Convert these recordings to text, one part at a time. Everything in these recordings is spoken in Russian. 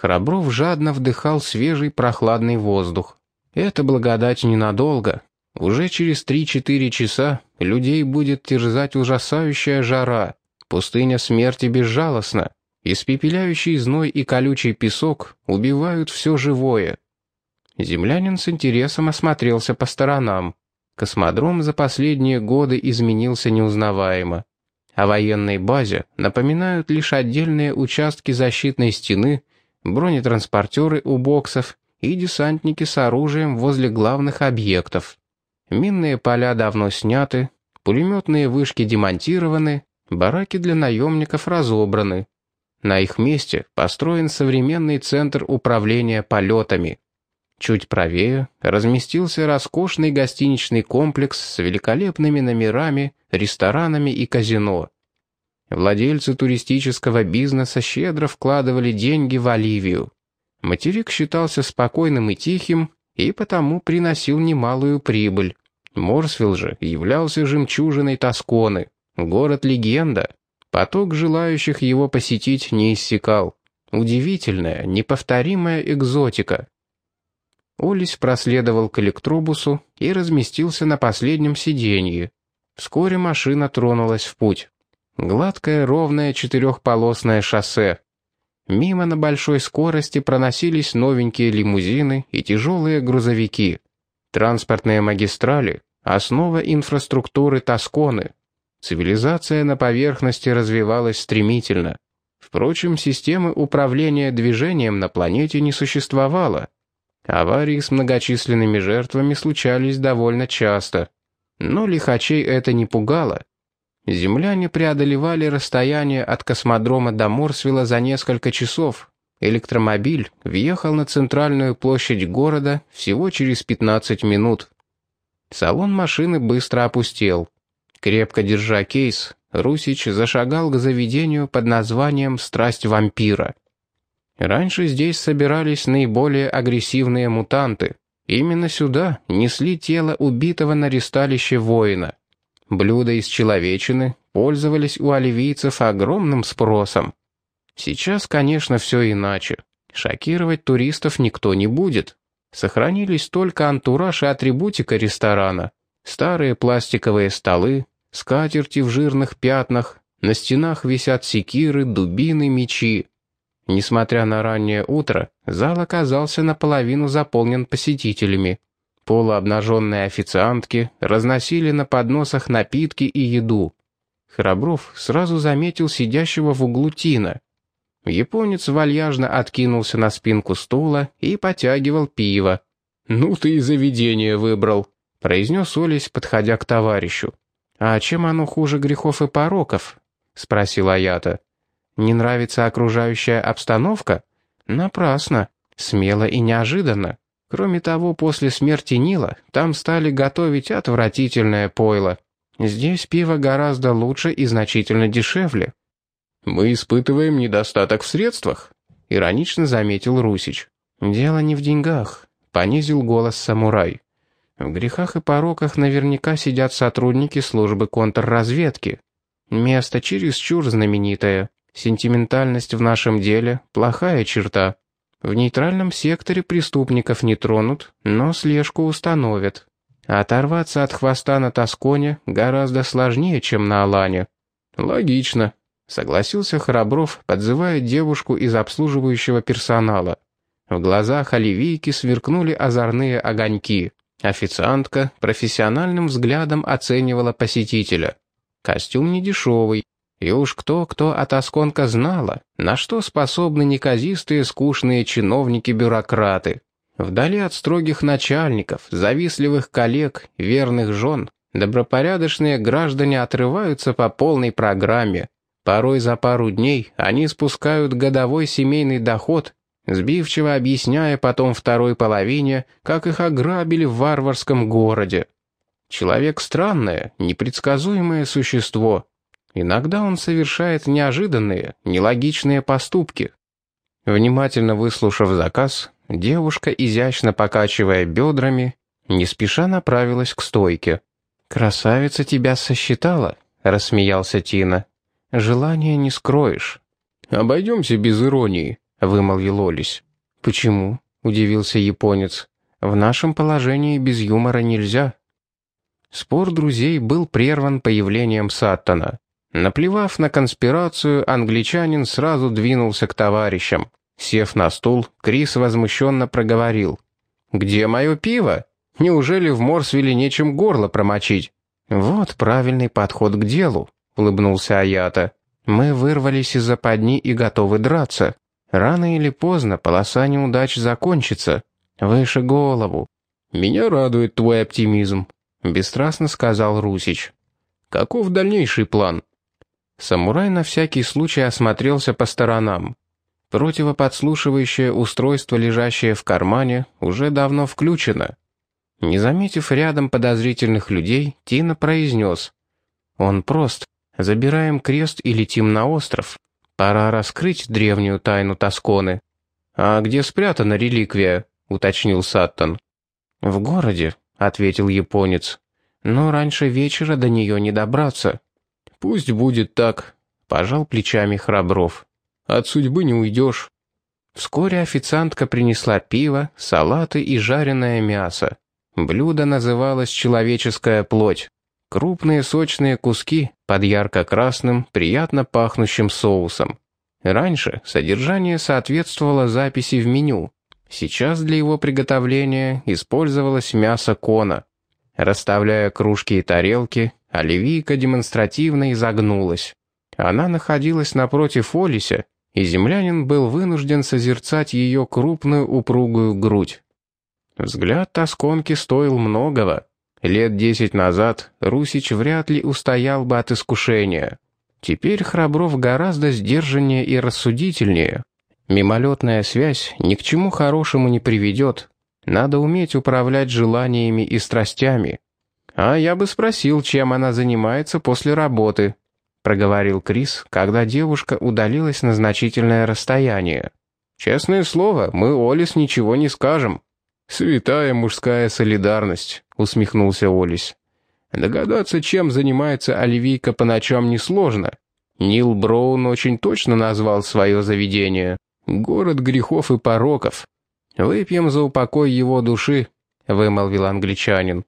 Храбров жадно вдыхал свежий прохладный воздух. Это благодать ненадолго. Уже через 3-4 часа людей будет терзать ужасающая жара. Пустыня смерти безжалостна. Испепеляющий зной и колючий песок убивают все живое. Землянин с интересом осмотрелся по сторонам. Космодром за последние годы изменился неузнаваемо. О военной базе напоминают лишь отдельные участки защитной стены, бронетранспортеры у боксов и десантники с оружием возле главных объектов. Минные поля давно сняты, пулеметные вышки демонтированы, бараки для наемников разобраны. На их месте построен современный центр управления полетами. Чуть правее разместился роскошный гостиничный комплекс с великолепными номерами, ресторанами и казино. Владельцы туристического бизнеса щедро вкладывали деньги в Оливию. Материк считался спокойным и тихим, и потому приносил немалую прибыль. Морсвилл же являлся жемчужиной Тосконы, город-легенда. Поток желающих его посетить не иссякал. Удивительная, неповторимая экзотика. Олесь проследовал к электробусу и разместился на последнем сиденье. Вскоре машина тронулась в путь. Гладкое, ровное четырехполосное шоссе. Мимо на большой скорости проносились новенькие лимузины и тяжелые грузовики. Транспортные магистрали — основа инфраструктуры Тосконы. Цивилизация на поверхности развивалась стремительно. Впрочем, системы управления движением на планете не существовало. Аварии с многочисленными жертвами случались довольно часто. Но лихачей это не пугало. Земляне преодолевали расстояние от космодрома до Морсвилла за несколько часов. Электромобиль въехал на центральную площадь города всего через 15 минут. Салон машины быстро опустел. Крепко держа кейс, Русич зашагал к заведению под названием «Страсть вампира». Раньше здесь собирались наиболее агрессивные мутанты. Именно сюда несли тело убитого на ресталище воина. Блюда из человечины пользовались у оливийцев огромным спросом. Сейчас, конечно, все иначе. Шокировать туристов никто не будет. Сохранились только антураж и атрибутика ресторана. Старые пластиковые столы, скатерти в жирных пятнах, на стенах висят секиры, дубины, мечи. Несмотря на раннее утро, зал оказался наполовину заполнен посетителями. Полуобнаженные официантки разносили на подносах напитки и еду. Храбров сразу заметил сидящего в углу Тина. Японец вальяжно откинулся на спинку стула и потягивал пиво. «Ну ты и заведение выбрал», — произнес Олесь, подходя к товарищу. «А чем оно хуже грехов и пороков?» — спросил Аята. «Не нравится окружающая обстановка? Напрасно. Смело и неожиданно. Кроме того, после смерти Нила там стали готовить отвратительное пойло. Здесь пиво гораздо лучше и значительно дешевле. «Мы испытываем недостаток в средствах», — иронично заметил Русич. «Дело не в деньгах», — понизил голос самурай. «В грехах и пороках наверняка сидят сотрудники службы контрразведки. Место чересчур знаменитое. Сентиментальность в нашем деле — плохая черта. В нейтральном секторе преступников не тронут, но слежку установят. Оторваться от хвоста на Тосконе гораздо сложнее, чем на Алане. Логично, согласился Храбров, подзывая девушку из обслуживающего персонала. В глазах оливийки сверкнули озорные огоньки. Официантка профессиональным взглядом оценивала посетителя. Костюм недешевый, и уж кто-кто от Асконка знала, на что способны неказистые скучные чиновники-бюрократы. Вдали от строгих начальников, завистливых коллег, верных жен, добропорядочные граждане отрываются по полной программе. Порой за пару дней они спускают годовой семейный доход, сбивчиво объясняя потом второй половине, как их ограбили в варварском городе. Человек странное, непредсказуемое существо, Иногда он совершает неожиданные, нелогичные поступки. Внимательно выслушав заказ, девушка, изящно покачивая бедрами, не спеша направилась к стойке. «Красавица тебя сосчитала», — рассмеялся Тина. «Желание не скроешь». «Обойдемся без иронии», — вымолвил Олесь. «Почему?» — удивился японец. «В нашем положении без юмора нельзя». Спор друзей был прерван появлением Саттона. Наплевав на конспирацию, англичанин сразу двинулся к товарищам. Сев на стул, Крис возмущенно проговорил. «Где мое пиво? Неужели в Морсвилле нечем горло промочить?» «Вот правильный подход к делу», — улыбнулся Аята. «Мы вырвались из западни и готовы драться. Рано или поздно полоса неудач закончится. Выше голову». «Меня радует твой оптимизм», — бесстрастно сказал Русич. «Каков дальнейший план?» Самурай на всякий случай осмотрелся по сторонам. Противоподслушивающее устройство, лежащее в кармане, уже давно включено. Не заметив рядом подозрительных людей, Тина произнес. «Он прост. Забираем крест и летим на остров. Пора раскрыть древнюю тайну Тосконы». «А где спрятана реликвия?» — уточнил Саттон. «В городе», — ответил японец. «Но раньше вечера до нее не добраться». «Пусть будет так», — пожал плечами Храбров. «От судьбы не уйдешь». Вскоре официантка принесла пиво, салаты и жареное мясо. Блюдо называлось «человеческая плоть». Крупные сочные куски под ярко-красным, приятно пахнущим соусом. Раньше содержание соответствовало записи в меню. Сейчас для его приготовления использовалось мясо кона. Расставляя кружки и тарелки, Оливийка демонстративно изогнулась. Она находилась напротив Олися, и землянин был вынужден созерцать ее крупную упругую грудь. Взгляд тосконки стоил многого. Лет десять назад Русич вряд ли устоял бы от искушения. Теперь Храбров гораздо сдержаннее и рассудительнее. Мимолетная связь ни к чему хорошему не приведет. Надо уметь управлять желаниями и страстями. «А я бы спросил, чем она занимается после работы», — проговорил Крис, когда девушка удалилась на значительное расстояние. «Честное слово, мы Олис ничего не скажем». «Святая мужская солидарность», — усмехнулся Олис. «Догадаться, чем занимается Оливийка по ночам, несложно. Нил Броун очень точно назвал свое заведение. Город грехов и пороков. Выпьем за упокой его души», — вымолвил англичанин.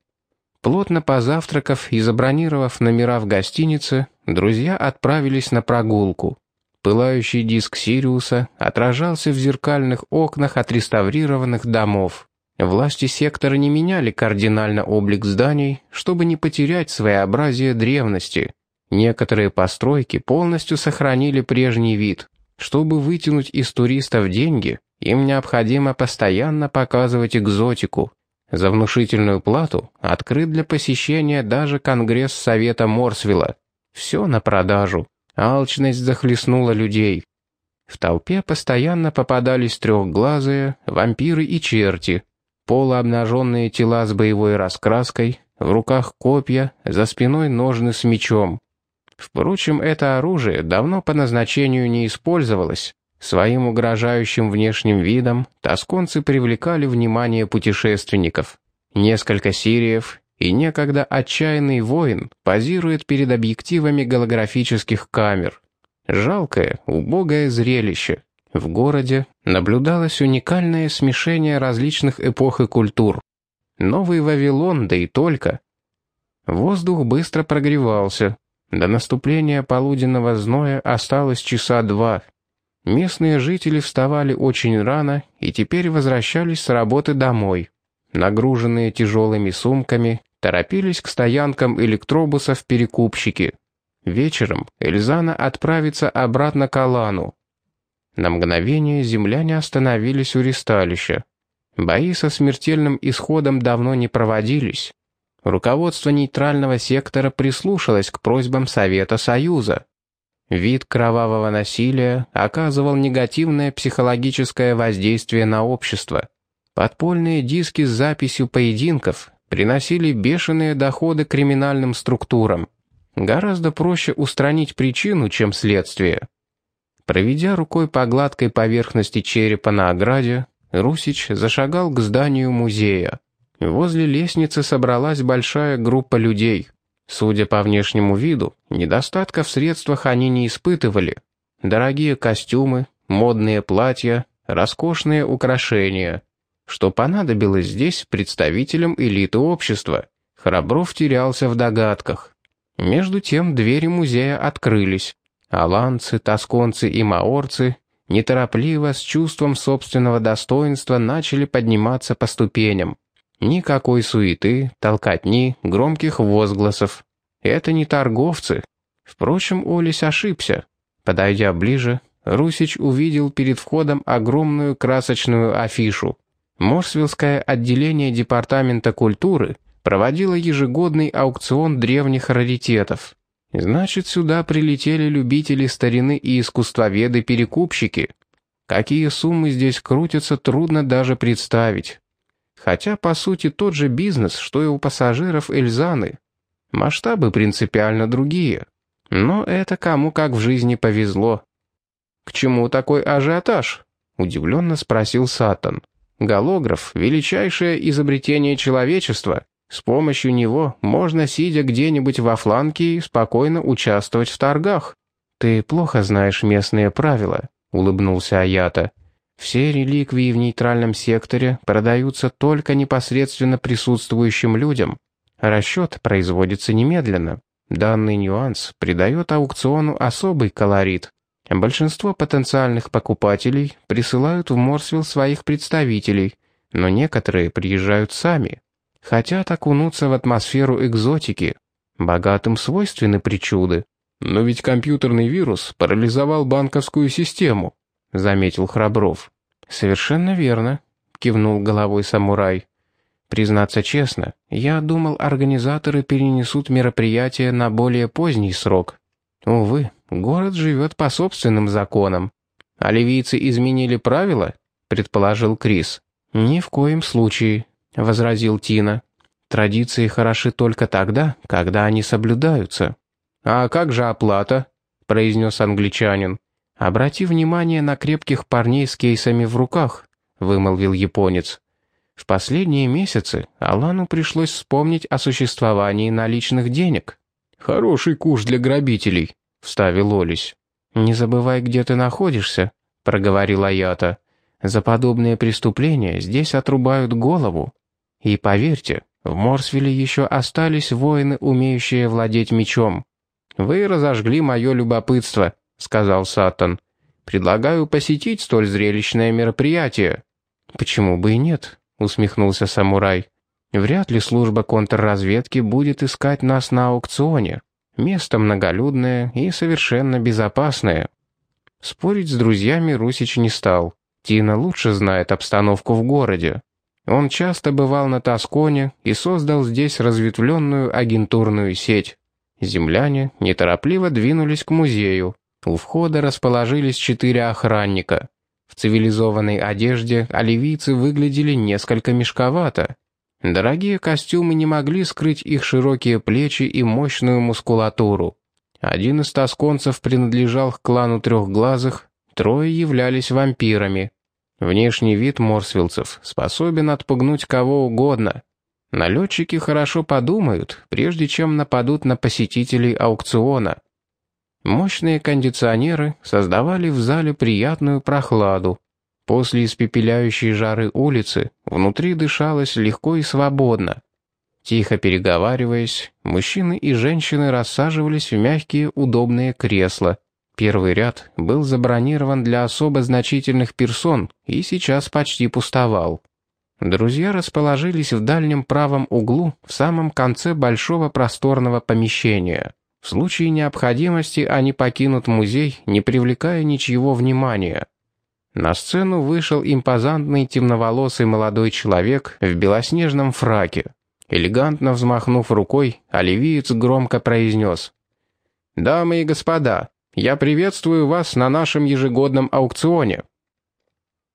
Плотно позавтракав и забронировав номера в гостинице, друзья отправились на прогулку. Пылающий диск Сириуса отражался в зеркальных окнах отреставрированных домов. Власти сектора не меняли кардинально облик зданий, чтобы не потерять своеобразие древности. Некоторые постройки полностью сохранили прежний вид. Чтобы вытянуть из туристов деньги, им необходимо постоянно показывать экзотику. За внушительную плату открыт для посещения даже Конгресс Совета Морсвилла. Все на продажу. Алчность захлестнула людей. В толпе постоянно попадались трехглазые, вампиры и черти, полуобнаженные тела с боевой раскраской, в руках копья, за спиной ножны с мечом. Впрочем, это оружие давно по назначению не использовалось. Своим угрожающим внешним видом тосконцы привлекали внимание путешественников. Несколько сириев и некогда отчаянный воин позирует перед объективами голографических камер. Жалкое, убогое зрелище. В городе наблюдалось уникальное смешение различных эпох и культур. Новый Вавилон, да и только. Воздух быстро прогревался. До наступления полуденного зноя осталось часа два. Местные жители вставали очень рано и теперь возвращались с работы домой. Нагруженные тяжелыми сумками, торопились к стоянкам электробусов перекупщики. Вечером Эльзана отправится обратно к Алану. На мгновение земляне остановились у ристалища. Бои со смертельным исходом давно не проводились. Руководство нейтрального сектора прислушалось к просьбам Совета Союза. Вид кровавого насилия оказывал негативное психологическое воздействие на общество. Подпольные диски с записью поединков приносили бешеные доходы криминальным структурам. Гораздо проще устранить причину, чем следствие. Проведя рукой по гладкой поверхности черепа на ограде, Русич зашагал к зданию музея. Возле лестницы собралась большая группа людей. Судя по внешнему виду, недостатка в средствах они не испытывали. Дорогие костюмы, модные платья, роскошные украшения. Что понадобилось здесь представителям элиты общества? Храбров терялся в догадках. Между тем двери музея открылись. Аланцы, тосконцы и маорцы неторопливо, с чувством собственного достоинства начали подниматься по ступеням. Никакой суеты, толкотни, громких возгласов. Это не торговцы. Впрочем, Олесь ошибся. Подойдя ближе, Русич увидел перед входом огромную красочную афишу. Морсвиллское отделение Департамента культуры проводило ежегодный аукцион древних раритетов. Значит, сюда прилетели любители старины и искусствоведы-перекупщики. Какие суммы здесь крутятся, трудно даже представить. Хотя, по сути, тот же бизнес, что и у пассажиров Эльзаны. Масштабы принципиально другие. Но это кому как в жизни повезло. «К чему такой ажиотаж?» — удивленно спросил Сатан. «Голограф — величайшее изобретение человечества. С помощью него можно, сидя где-нибудь во фланке, спокойно участвовать в торгах. Ты плохо знаешь местные правила, улыбнулся Аята. Все реликвии в нейтральном секторе продаются только непосредственно присутствующим людям. Расчет производится немедленно. Данный нюанс придает аукциону особый колорит. Большинство потенциальных покупателей присылают в Морсвилл своих представителей, но некоторые приезжают сами. Хотят окунуться в атмосферу экзотики. Богатым свойственны причуды. Но ведь компьютерный вирус парализовал банковскую систему, заметил Храбров. Совершенно верно, кивнул головой самурай. Признаться честно, я думал, организаторы перенесут мероприятие на более поздний срок. Увы, город живет по собственным законам. А ливийцы изменили правила? предположил Крис. Ни в коем случае, — возразил Тина. «Традиции хороши только тогда, когда они соблюдаются». «А как же оплата?» — произнес англичанин. «Обрати внимание на крепких парней с кейсами в руках», — вымолвил японец. В последние месяцы Алану пришлось вспомнить о существовании наличных денег. «Хороший куш для грабителей», — вставил Олесь. «Не забывай, где ты находишься», — проговорил Аята. «За подобные преступления здесь отрубают голову». И поверьте, в Морсвилле еще остались воины, умеющие владеть мечом. «Вы разожгли мое любопытство», — сказал Сатан. «Предлагаю посетить столь зрелищное мероприятие». «Почему бы и нет?» — усмехнулся самурай. «Вряд ли служба контрразведки будет искать нас на аукционе. Место многолюдное и совершенно безопасное». Спорить с друзьями Русич не стал. Тина лучше знает обстановку в городе. Он часто бывал на Тосконе и создал здесь разветвленную агентурную сеть. Земляне неторопливо двинулись к музею. У входа расположились четыре охранника. В цивилизованной одежде оливийцы выглядели несколько мешковато. Дорогие костюмы не могли скрыть их широкие плечи и мощную мускулатуру. Один из тосконцев принадлежал к клану трехглазых, трое являлись вампирами. Внешний вид морсвилцев способен отпугнуть кого угодно. Налетчики хорошо подумают, прежде чем нападут на посетителей аукциона. Мощные кондиционеры создавали в зале приятную прохладу. После испепеляющей жары улицы внутри дышалось легко и свободно. Тихо переговариваясь, мужчины и женщины рассаживались в мягкие удобные кресла. Первый ряд был забронирован для особо значительных персон и сейчас почти пустовал. Друзья расположились в дальнем правом углу в самом конце большого просторного помещения. В случае необходимости они покинут музей, не привлекая ничьего внимания. На сцену вышел импозантный темноволосый молодой человек в белоснежном фраке. Элегантно взмахнув рукой, оливиец громко произнес. «Дамы и господа, я приветствую вас на нашем ежегодном аукционе».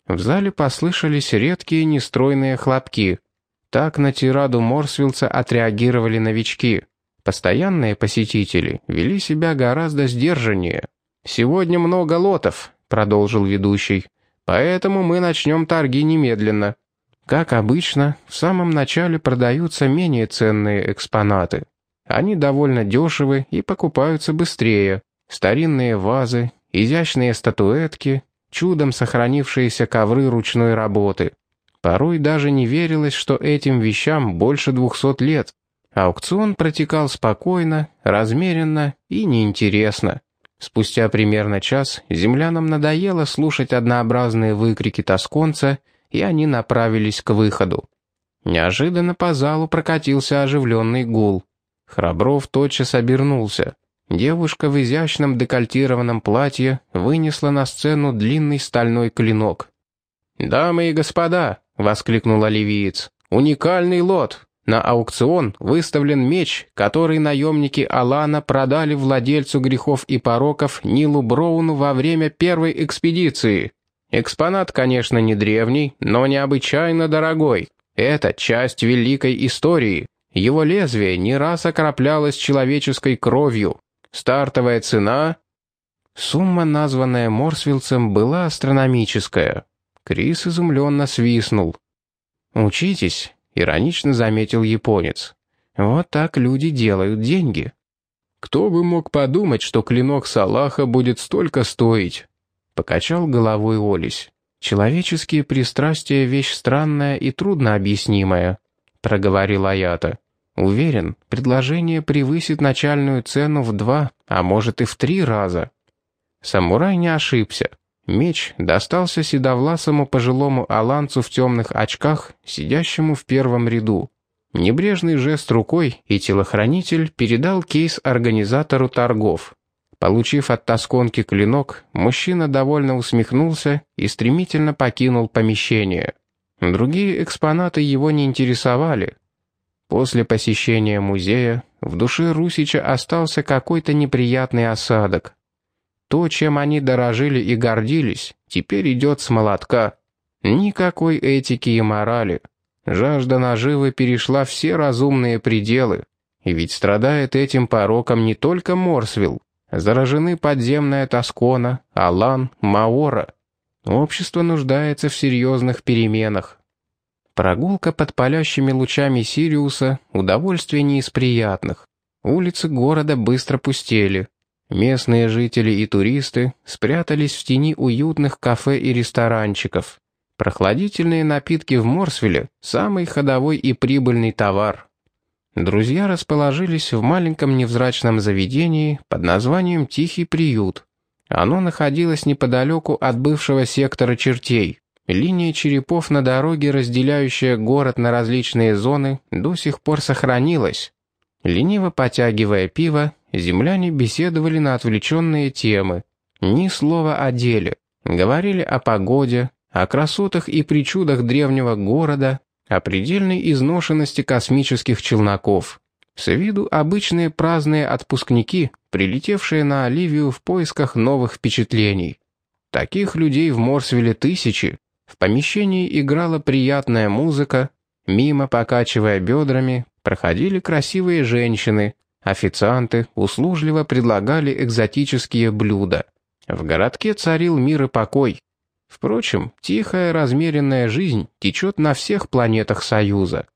В зале послышались редкие нестройные хлопки. Так на тираду Морсвилца отреагировали новички. Постоянные посетители вели себя гораздо сдержаннее. «Сегодня много лотов», — продолжил ведущий. «Поэтому мы начнем торги немедленно». Как обычно, в самом начале продаются менее ценные экспонаты. Они довольно дешевы и покупаются быстрее. Старинные вазы, изящные статуэтки, чудом сохранившиеся ковры ручной работы. Порой даже не верилось, что этим вещам больше двухсот лет. Аукцион протекал спокойно, размеренно и неинтересно. Спустя примерно час землянам надоело слушать однообразные выкрики тосконца, и они направились к выходу. Неожиданно по залу прокатился оживленный гул. Храбров тотчас обернулся. Девушка в изящном декольтированном платье вынесла на сцену длинный стальной клинок. «Дамы и господа!» — воскликнул оливиец. «Уникальный лот! На аукцион выставлен меч, который наемники Алана продали владельцу грехов и пороков Нилу Броуну во время первой экспедиции. Экспонат, конечно, не древний, но необычайно дорогой. Это часть великой истории. Его лезвие не раз окроплялось человеческой кровью. Стартовая цена... Сумма, названная Морсвилцем, была астрономическая. Крис изумленно свистнул. «Учитесь», — иронично заметил японец. «Вот так люди делают деньги». «Кто бы мог подумать, что клинок Салаха будет столько стоить?» Покачал головой Олесь. «Человеческие пристрастия — вещь странная и трудно объяснимая», — проговорил Аята. «Уверен, предложение превысит начальную цену в два, а может и в три раза». Самурай не ошибся. Меч достался седовласому пожилому аланцу в темных очках, сидящему в первом ряду. Небрежный жест рукой, и телохранитель передал кейс организатору торгов. Получив от тосконки клинок, мужчина довольно усмехнулся и стремительно покинул помещение. Другие экспонаты его не интересовали. После посещения музея в душе Русича остался какой-то неприятный осадок. То, чем они дорожили и гордились, теперь идет с молотка. Никакой этики и морали. Жажда наживы перешла все разумные пределы. И ведь страдает этим пороком не только Морсвилл. Заражены подземная Тоскона, Алан, Маора. Общество нуждается в серьезных переменах. Прогулка под палящими лучами Сириуса — удовольствие не из приятных. Улицы города быстро пустели. Местные жители и туристы спрятались в тени уютных кафе и ресторанчиков. Прохладительные напитки в Морсвилле – самый ходовой и прибыльный товар. Друзья расположились в маленьком невзрачном заведении под названием «Тихий приют». Оно находилось неподалеку от бывшего сектора чертей. Линия черепов на дороге, разделяющая город на различные зоны, до сих пор сохранилась. Лениво потягивая пиво, земляне беседовали на отвлеченные темы. Ни слова о деле. Говорили о погоде, о красотах и причудах древнего города, о предельной изношенности космических челноков. С виду обычные праздные отпускники, прилетевшие на Оливию в поисках новых впечатлений. Таких людей в Морсвилле тысячи. В помещении играла приятная музыка, мимо, покачивая бедрами, проходили красивые женщины, Официанты услужливо предлагали экзотические блюда. В городке царил мир и покой. Впрочем, тихая размеренная жизнь течет на всех планетах Союза.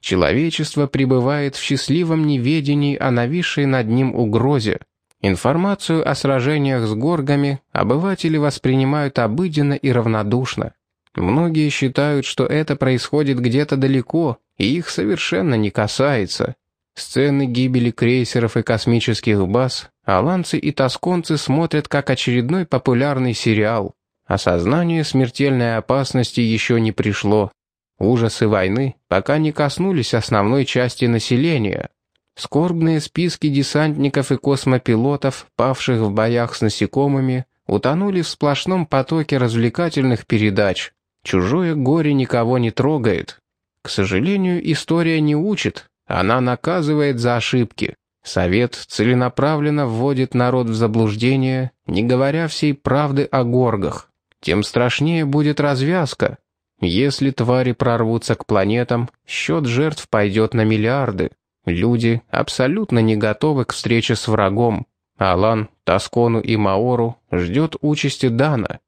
Человечество пребывает в счастливом неведении о нависшей над ним угрозе. Информацию о сражениях с горгами обыватели воспринимают обыденно и равнодушно. Многие считают, что это происходит где-то далеко, и их совершенно не касается. Сцены гибели крейсеров и космических баз аланцы и тосконцы смотрят как очередной популярный сериал. Осознание смертельной опасности еще не пришло. Ужасы войны пока не коснулись основной части населения. Скорбные списки десантников и космопилотов, павших в боях с насекомыми, утонули в сплошном потоке развлекательных передач. Чужое горе никого не трогает. К сожалению, история не учит, она наказывает за ошибки. Совет целенаправленно вводит народ в заблуждение, не говоря всей правды о горгах. Тем страшнее будет развязка. Если твари прорвутся к планетам, счет жертв пойдет на миллиарды. Люди абсолютно не готовы к встрече с врагом. Алан, Тоскону и Маору ждет участи Дана.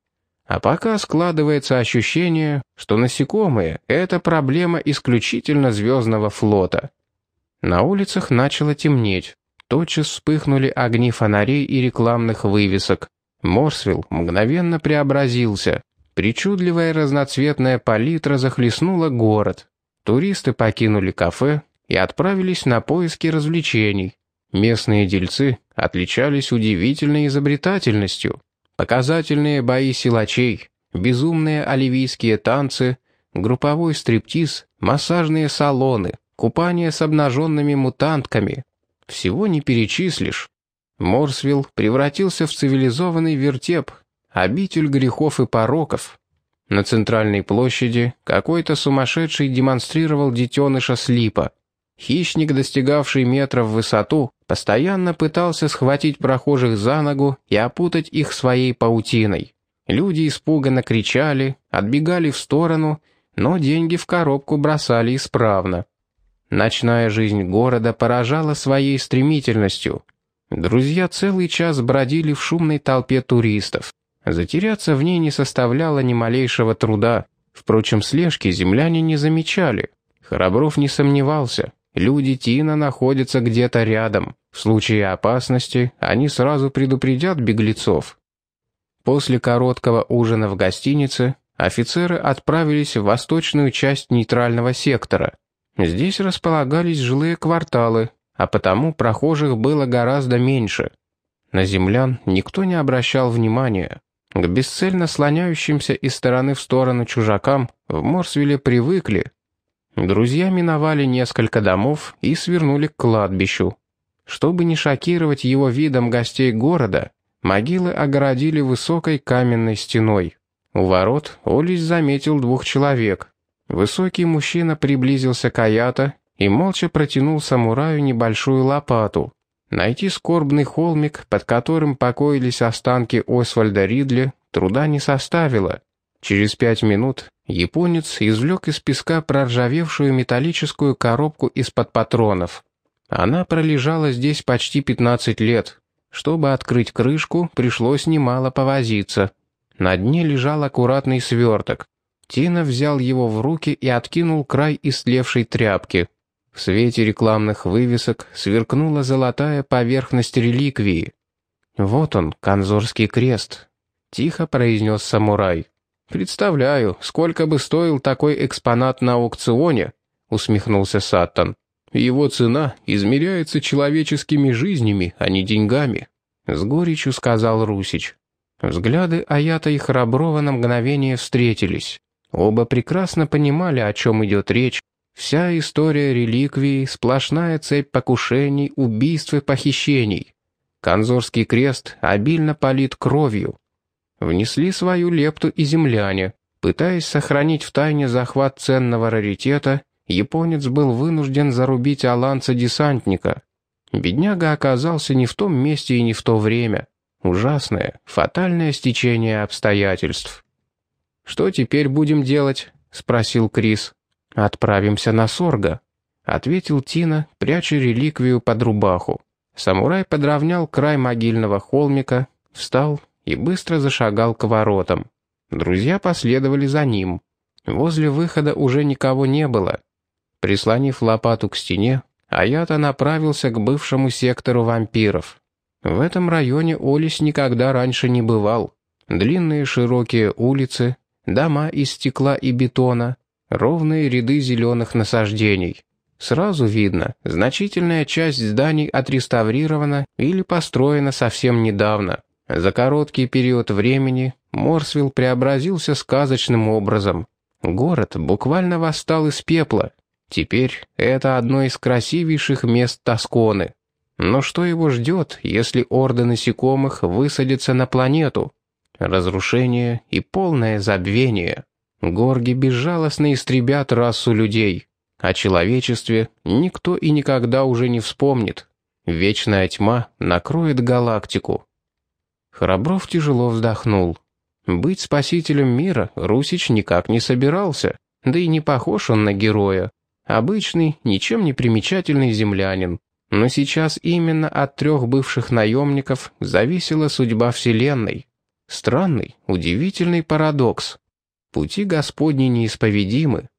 А пока складывается ощущение, что насекомые — это проблема исключительно Звездного флота. На улицах начало темнеть. Тотчас вспыхнули огни фонарей и рекламных вывесок. Морсвилл мгновенно преобразился. Причудливая разноцветная палитра захлестнула город. Туристы покинули кафе и отправились на поиски развлечений. Местные дельцы отличались удивительной изобретательностью. Показательные бои силачей, безумные оливийские танцы, групповой стриптиз, массажные салоны, купание с обнаженными мутантками. Всего не перечислишь. Морсвилл превратился в цивилизованный вертеп, обитель грехов и пороков. На центральной площади какой-то сумасшедший демонстрировал детеныша слипа. Хищник, достигавший метра в высоту, постоянно пытался схватить прохожих за ногу и опутать их своей паутиной. Люди испуганно кричали, отбегали в сторону, но деньги в коробку бросали исправно. Ночная жизнь города поражала своей стремительностью. Друзья целый час бродили в шумной толпе туристов. Затеряться в ней не составляло ни малейшего труда. Впрочем, слежки земляне не замечали. Храбров не сомневался. Люди Тина находятся где-то рядом. В случае опасности они сразу предупредят беглецов. После короткого ужина в гостинице офицеры отправились в восточную часть нейтрального сектора. Здесь располагались жилые кварталы, а потому прохожих было гораздо меньше. На землян никто не обращал внимания. К бесцельно слоняющимся из стороны в сторону чужакам в Морсвилле привыкли. Друзья миновали несколько домов и свернули к кладбищу. Чтобы не шокировать его видом гостей города, могилы огородили высокой каменной стеной. У ворот Олис заметил двух человек. Высокий мужчина приблизился к Аята и молча протянул самураю небольшую лопату. Найти скорбный холмик, под которым покоились останки Освальда Ридли, труда не составило. Через пять минут японец извлек из песка проржавевшую металлическую коробку из-под патронов. Она пролежала здесь почти 15 лет. Чтобы открыть крышку, пришлось немало повозиться. На дне лежал аккуратный сверток. Тина взял его в руки и откинул край истлевшей тряпки. В свете рекламных вывесок сверкнула золотая поверхность реликвии. «Вот он, конзорский крест», — тихо произнес самурай. «Представляю, сколько бы стоил такой экспонат на аукционе», — усмехнулся Саттон. «Его цена измеряется человеческими жизнями, а не деньгами», — с горечью сказал Русич. Взгляды Аята и Храброва на мгновение встретились. Оба прекрасно понимали, о чем идет речь, Вся история реликвии — сплошная цепь покушений, убийств и похищений. Конзорский крест обильно полит кровью. Внесли свою лепту и земляне. Пытаясь сохранить в тайне захват ценного раритета, японец был вынужден зарубить аланца-десантника. Бедняга оказался не в том месте и не в то время. Ужасное, фатальное стечение обстоятельств. «Что теперь будем делать?» — спросил Крис. «Отправимся на Сорго», — ответил Тина, пряча реликвию под рубаху. Самурай подровнял край могильного холмика, встал и быстро зашагал к воротам. Друзья последовали за ним. Возле выхода уже никого не было. Прислонив лопату к стене, Аята направился к бывшему сектору вампиров. В этом районе Олис никогда раньше не бывал. Длинные широкие улицы, дома из стекла и бетона, ровные ряды зеленых насаждений. Сразу видно, значительная часть зданий отреставрирована или построена совсем недавно. За короткий период времени Морсвилл преобразился сказочным образом. Город буквально восстал из пепла. Теперь это одно из красивейших мест Тосконы. Но что его ждет, если орды насекомых высадятся на планету? Разрушение и полное забвение. Горги безжалостно истребят расу людей. О человечестве никто и никогда уже не вспомнит. Вечная тьма накроет галактику. Храбров тяжело вздохнул. Быть спасителем мира Русич никак не собирался, да и не похож он на героя. Обычный, ничем не примечательный землянин. Но сейчас именно от трех бывших наемников зависела судьба Вселенной. Странный, удивительный парадокс. Пути Господни неисповедимы.